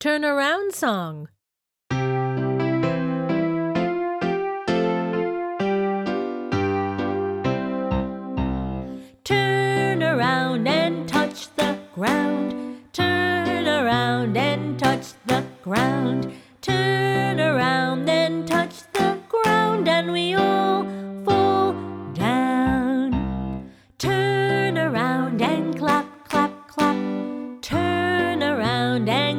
Turnaround Song. Turn around and touch the ground. Turn around and touch the ground. Turn around and touch the ground, and we all fall down. Turn around and clap, clap, clap. Turn around and